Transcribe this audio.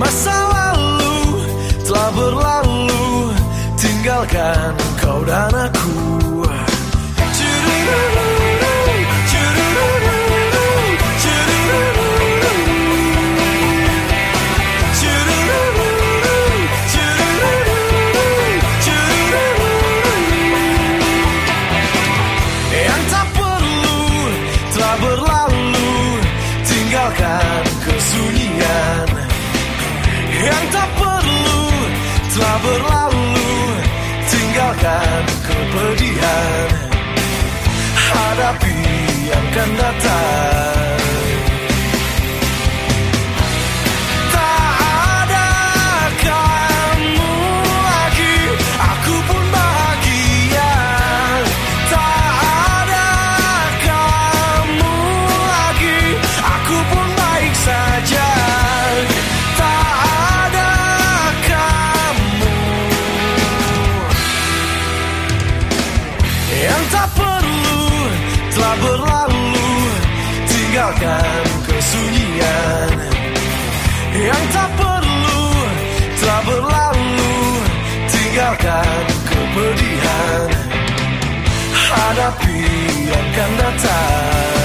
Masa lalu telah berlalu. Tinggalkan kau dan aku. Berlalu. Tinggalkan kesunyian Yang tak perlu telah berlalu Tinggalkan kepedihan. Hadapi tak perlu telah berlalu. Tinggalkan kesunyian Yang tak perlu telah berlalu. Tinggalkan kepedihan. Hadapi yang akan datang